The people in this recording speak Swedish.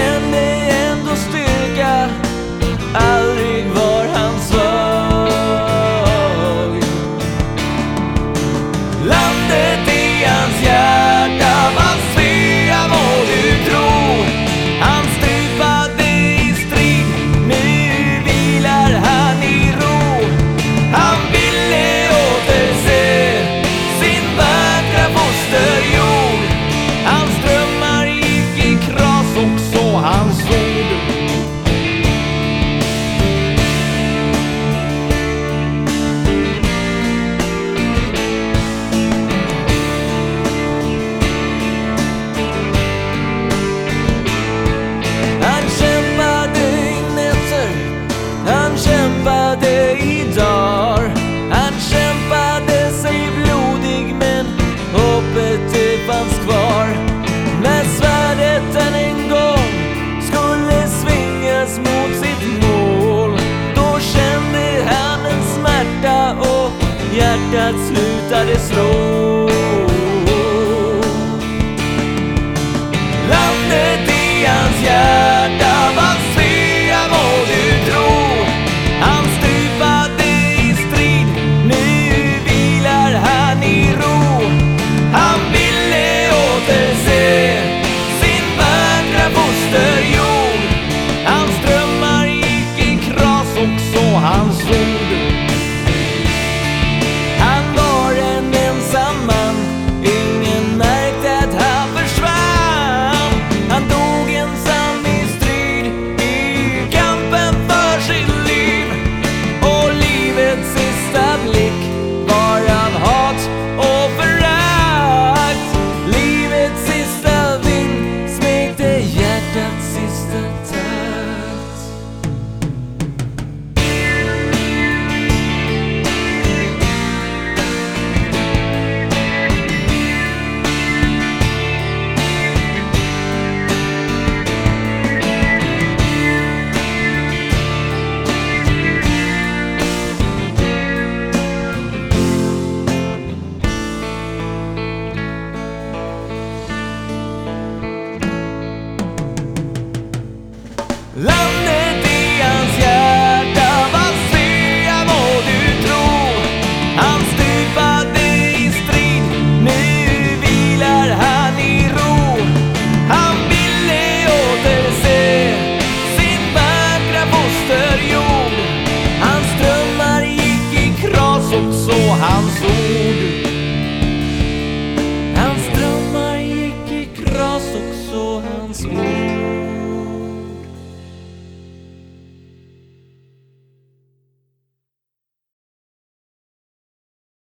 And they. I'm sweet. Hjärtat slutade slå. Landet i hans hjärta var Svea må du tro. Han stupade i strid, nu vilar han i ro. Han ville återse sin vackra fosterjord. Hans drömmar gick i kras och så hans ord.